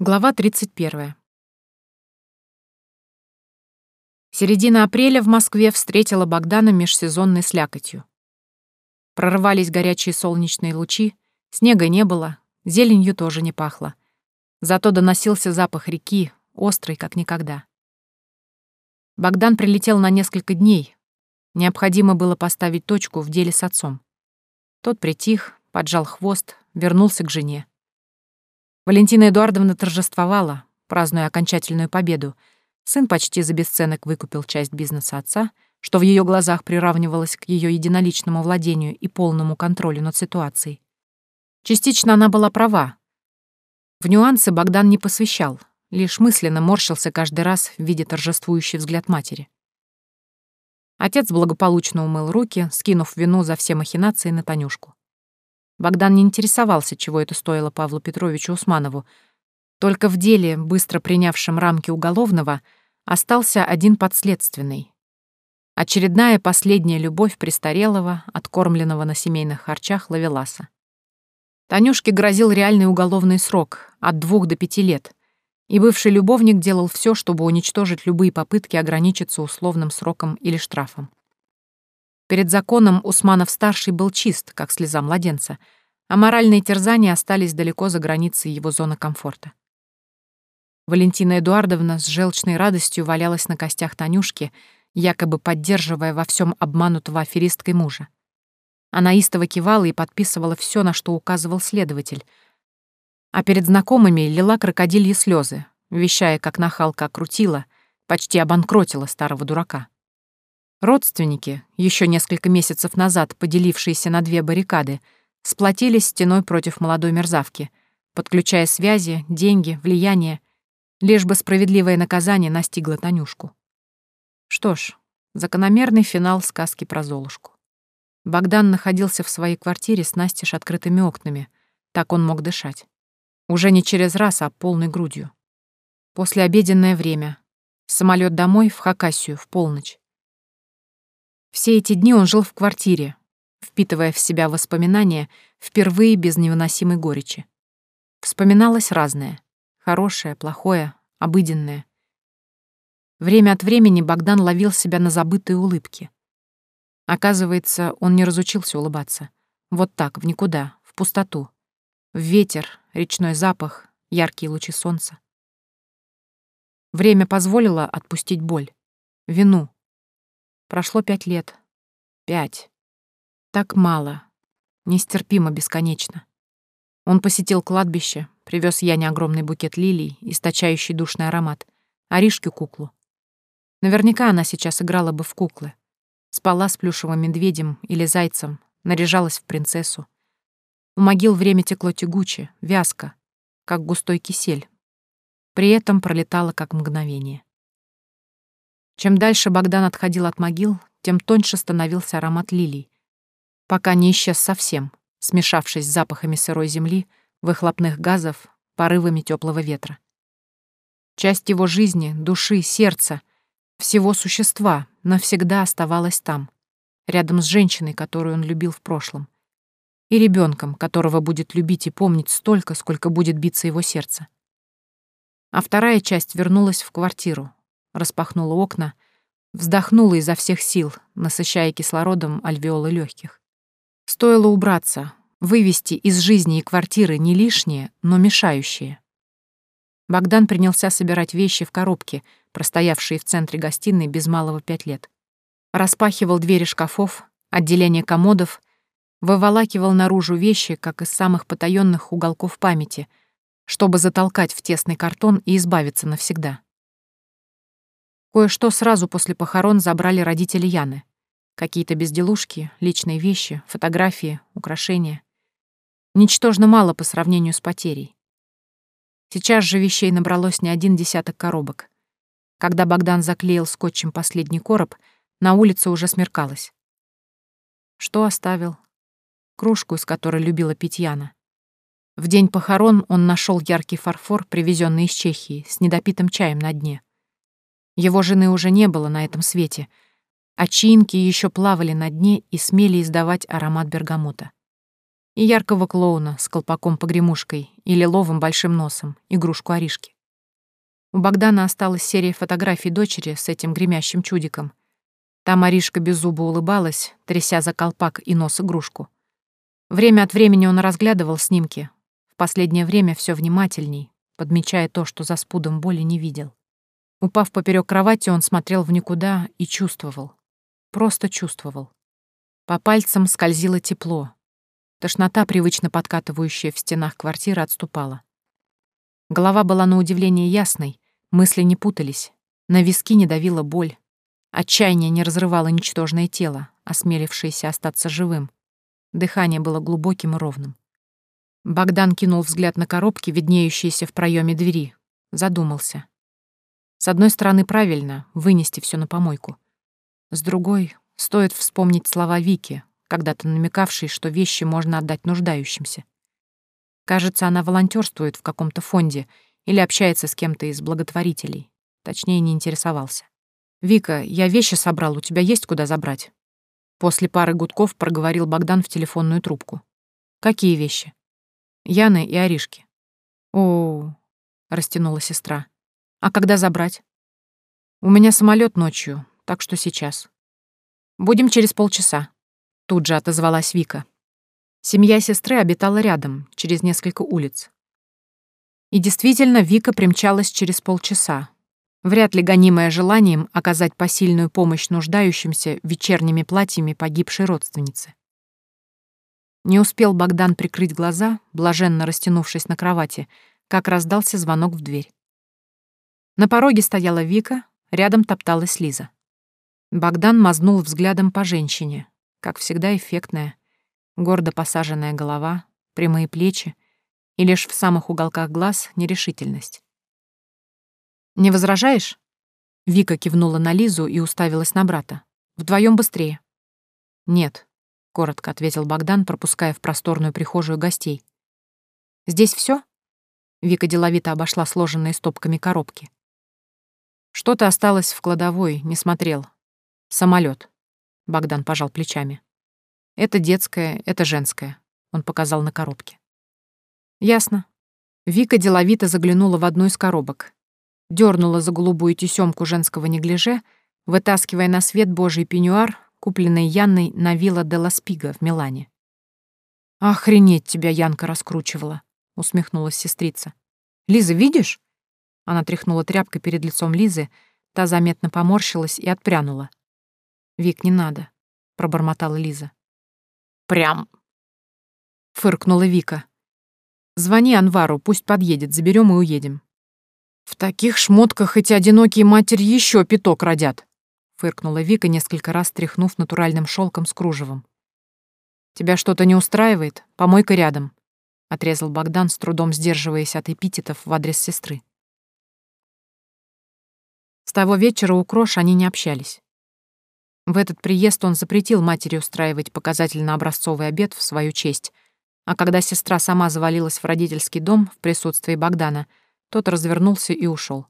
Глава 31. Середина апреля в Москве встретила Богдана межсезонной слякотью. Прорывались горячие солнечные лучи, снега не было, зеленью тоже не пахло. Зато доносился запах реки, острый, как никогда. Богдан прилетел на несколько дней. Необходимо было поставить точку в деле с отцом. Тот притих, поджал хвост, вернулся к жене. Валентина Эдуардовна торжествовала, празднуя окончательную победу. Сын почти за бесценок выкупил часть бизнеса отца, что в ее глазах приравнивалось к ее единоличному владению и полному контролю над ситуацией. Частично она была права. В нюансы Богдан не посвящал, лишь мысленно морщился каждый раз, видя торжествующий взгляд матери. Отец благополучно умыл руки, скинув вину за все махинации на Танюшку. Богдан не интересовался, чего это стоило Павлу Петровичу Усманову. Только в деле, быстро принявшем рамки уголовного, остался один подследственный. Очередная последняя любовь престарелого, откормленного на семейных харчах Лавеласа. Танюшке грозил реальный уголовный срок от двух до пяти лет, и бывший любовник делал все, чтобы уничтожить любые попытки ограничиться условным сроком или штрафом. Перед законом Усманов-старший был чист, как слеза младенца, а моральные терзания остались далеко за границей его зоны комфорта. Валентина Эдуардовна с желчной радостью валялась на костях Танюшки, якобы поддерживая во всем обманутого аферисткой мужа. Она истово кивала и подписывала все, на что указывал следователь. А перед знакомыми лила крокодильи слезы, вещая, как нахалка окрутила, почти обанкротила старого дурака. Родственники, еще несколько месяцев назад поделившиеся на две баррикады, сплотились стеной против молодой мерзавки, подключая связи, деньги, влияние, лишь бы справедливое наказание настигло Танюшку. Что ж, закономерный финал сказки про Золушку. Богдан находился в своей квартире с настежь открытыми окнами, так он мог дышать. Уже не через раз, а полной грудью. После обеденное время. Самолет домой в Хакасию в полночь. Все эти дни он жил в квартире, впитывая в себя воспоминания впервые без невыносимой горечи. Вспоминалось разное — хорошее, плохое, обыденное. Время от времени Богдан ловил себя на забытые улыбки. Оказывается, он не разучился улыбаться. Вот так, в никуда, в пустоту. В ветер, речной запах, яркие лучи солнца. Время позволило отпустить боль, вину, Прошло пять лет. Пять. Так мало. Нестерпимо бесконечно. Он посетил кладбище, привез Яне огромный букет лилий, источающий душный аромат, а Ришке — куклу. Наверняка она сейчас играла бы в куклы. Спала с плюшевым медведем или зайцем, наряжалась в принцессу. У могил время текло тягуче, вязко, как густой кисель. При этом пролетало как мгновение. Чем дальше Богдан отходил от могил, тем тоньше становился аромат лилий, пока не исчез совсем, смешавшись с запахами сырой земли, выхлопных газов, порывами теплого ветра. Часть его жизни, души, сердца, всего существа навсегда оставалась там, рядом с женщиной, которую он любил в прошлом, и ребенком, которого будет любить и помнить столько, сколько будет биться его сердце. А вторая часть вернулась в квартиру, распахнула окна, вздохнула изо всех сил, насыщая кислородом альвеолы легких. Стоило убраться, вывести из жизни и квартиры не лишнее, но мешающее. Богдан принялся собирать вещи в коробке, простоявшие в центре гостиной без малого пять лет. Распахивал двери шкафов, отделение комодов, выволакивал наружу вещи, как из самых потаённых уголков памяти, чтобы затолкать в тесный картон и избавиться навсегда. Кое-что сразу после похорон забрали родители Яны. Какие-то безделушки, личные вещи, фотографии, украшения. Ничтожно мало по сравнению с потерей. Сейчас же вещей набралось не один десяток коробок. Когда Богдан заклеил скотчем последний короб, на улице уже смеркалось. Что оставил? Кружку, из которой любила пить Яна. В день похорон он нашел яркий фарфор, привезенный из Чехии, с недопитым чаем на дне. Его жены уже не было на этом свете, а чинки еще плавали на дне и смели издавать аромат бергамота. и яркого клоуна с колпаком-погремушкой и лиловым большим носом, игрушку Аришки. У Богдана осталась серия фотографий дочери с этим гремящим чудиком. Там Аришка беззубо улыбалась, тряся за колпак и нос игрушку. Время от времени он разглядывал снимки. В последнее время все внимательней, подмечая то, что за спудом боли не видел. Упав поперек кровати, он смотрел в никуда и чувствовал. Просто чувствовал. По пальцам скользило тепло. Тошнота, привычно подкатывающая в стенах квартиры, отступала. Голова была на удивление ясной, мысли не путались, на виски не давила боль. Отчаяние не разрывало ничтожное тело, осмелившееся остаться живым. Дыхание было глубоким и ровным. Богдан кинул взгляд на коробки, виднеющиеся в проеме двери. Задумался. С одной стороны, правильно — вынести все на помойку. С другой, стоит вспомнить слова Вики, когда-то намекавшей, что вещи можно отдать нуждающимся. Кажется, она волонтерствует в каком-то фонде или общается с кем-то из благотворителей. Точнее, не интересовался. «Вика, я вещи собрал, у тебя есть куда забрать?» После пары гудков проговорил Богдан в телефонную трубку. «Какие вещи?» «Яны и Аришки». «О, — растянула сестра. «А когда забрать?» «У меня самолет ночью, так что сейчас». «Будем через полчаса», — тут же отозвалась Вика. Семья сестры обитала рядом, через несколько улиц. И действительно, Вика примчалась через полчаса, вряд ли гонимая желанием оказать посильную помощь нуждающимся вечерними платьями погибшей родственницы. Не успел Богдан прикрыть глаза, блаженно растянувшись на кровати, как раздался звонок в дверь. На пороге стояла Вика, рядом топталась Лиза. Богдан мазнул взглядом по женщине, как всегда эффектная, гордо посаженная голова, прямые плечи и лишь в самых уголках глаз нерешительность. «Не возражаешь?» Вика кивнула на Лизу и уставилась на брата. Вдвоем быстрее». «Нет», — коротко ответил Богдан, пропуская в просторную прихожую гостей. «Здесь все? Вика деловито обошла сложенные стопками коробки. «Что-то осталось в кладовой, не смотрел. Самолет. Богдан пожал плечами. «Это детское, это женское», — он показал на коробке. «Ясно». Вика деловито заглянула в одну из коробок, дернула за голубую тесемку женского неглиже, вытаскивая на свет божий пеньюар, купленный Янной на вилла де ла Спига в Милане. «Охренеть тебя Янка раскручивала», — усмехнулась сестрица. «Лиза, видишь?» Она тряхнула тряпкой перед лицом Лизы, та заметно поморщилась и отпрянула. «Вик, не надо», — пробормотала Лиза. «Прям...» — фыркнула Вика. «Звони Анвару, пусть подъедет, заберем и уедем». «В таких шмотках эти одинокие матери еще пяток родят», — фыркнула Вика, несколько раз тряхнув натуральным шелком с кружевом. «Тебя что-то не устраивает? Помойка рядом», — отрезал Богдан, с трудом сдерживаясь от эпитетов в адрес сестры. С того вечера у Крош они не общались. В этот приезд он запретил матери устраивать показательно-образцовый обед в свою честь, а когда сестра сама завалилась в родительский дом в присутствии Богдана — тот развернулся и ушел.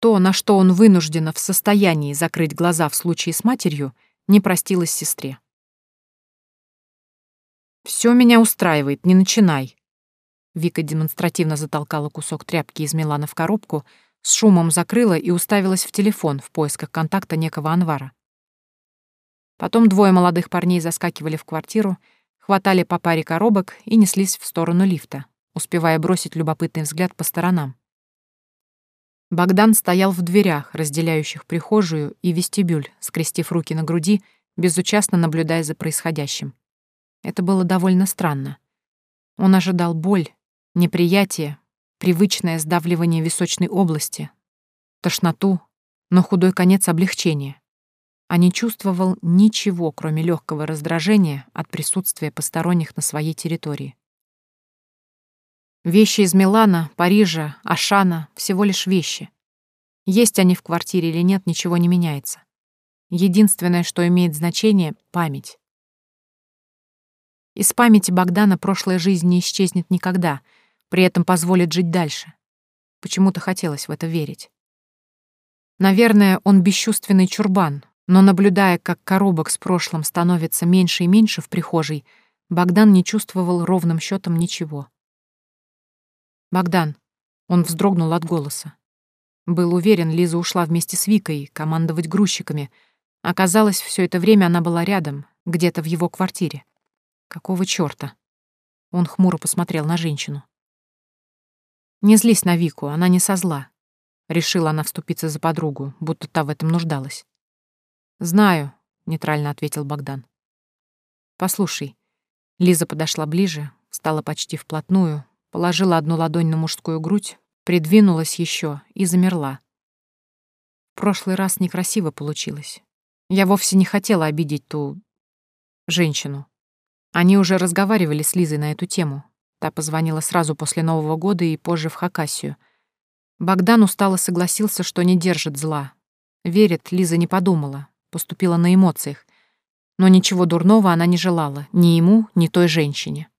То, на что он вынужденно в состоянии закрыть глаза в случае с матерью, не простилось сестре. «Всё меня устраивает, не начинай». Вика демонстративно затолкала кусок тряпки из Милана в коробку, с шумом закрыла и уставилась в телефон в поисках контакта некого Анвара. Потом двое молодых парней заскакивали в квартиру, хватали по паре коробок и неслись в сторону лифта, успевая бросить любопытный взгляд по сторонам. Богдан стоял в дверях, разделяющих прихожую и вестибюль, скрестив руки на груди, безучастно наблюдая за происходящим. Это было довольно странно. Он ожидал боль, неприятие, привычное сдавливание височной области, тошноту, но худой конец облегчения. А не чувствовал ничего, кроме легкого раздражения от присутствия посторонних на своей территории. Вещи из Милана, Парижа, Ашана — всего лишь вещи. Есть они в квартире или нет, ничего не меняется. Единственное, что имеет значение — память. Из памяти Богдана прошлая жизнь не исчезнет никогда, при этом позволит жить дальше. Почему-то хотелось в это верить. Наверное, он бесчувственный чурбан, но наблюдая, как коробок с прошлым становится меньше и меньше в прихожей, Богдан не чувствовал ровным счетом ничего. «Богдан!» Он вздрогнул от голоса. Был уверен, Лиза ушла вместе с Викой командовать грузчиками. Оказалось, все это время она была рядом, где-то в его квартире. Какого чёрта? Он хмуро посмотрел на женщину. «Не злись на Вику, она не со зла», — решила она вступиться за подругу, будто та в этом нуждалась. «Знаю», — нейтрально ответил Богдан. «Послушай». Лиза подошла ближе, стала почти вплотную, положила одну ладонь на мужскую грудь, придвинулась еще и замерла. В прошлый раз некрасиво получилось. Я вовсе не хотела обидеть ту... женщину. Они уже разговаривали с Лизой на эту тему. Та позвонила сразу после Нового года и позже в Хакасию. Богдан устало согласился, что не держит зла. Верит, Лиза не подумала, поступила на эмоциях. Но ничего дурного она не желала ни ему, ни той женщине.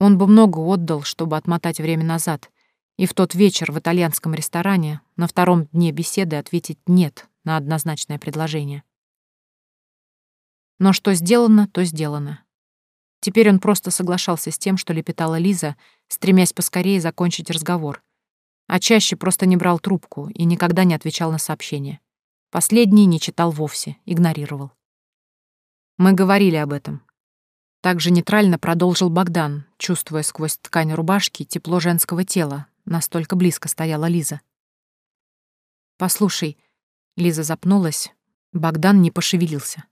Он бы много отдал, чтобы отмотать время назад, и в тот вечер в итальянском ресторане на втором дне беседы ответить «нет» на однозначное предложение. Но что сделано, то сделано. Теперь он просто соглашался с тем, что лепетала Лиза, стремясь поскорее закончить разговор. А чаще просто не брал трубку и никогда не отвечал на сообщения. Последний не читал вовсе, игнорировал. Мы говорили об этом. Также нейтрально продолжил Богдан, чувствуя сквозь ткань рубашки тепло женского тела, настолько близко стояла Лиза. «Послушай», — Лиза запнулась, Богдан не пошевелился.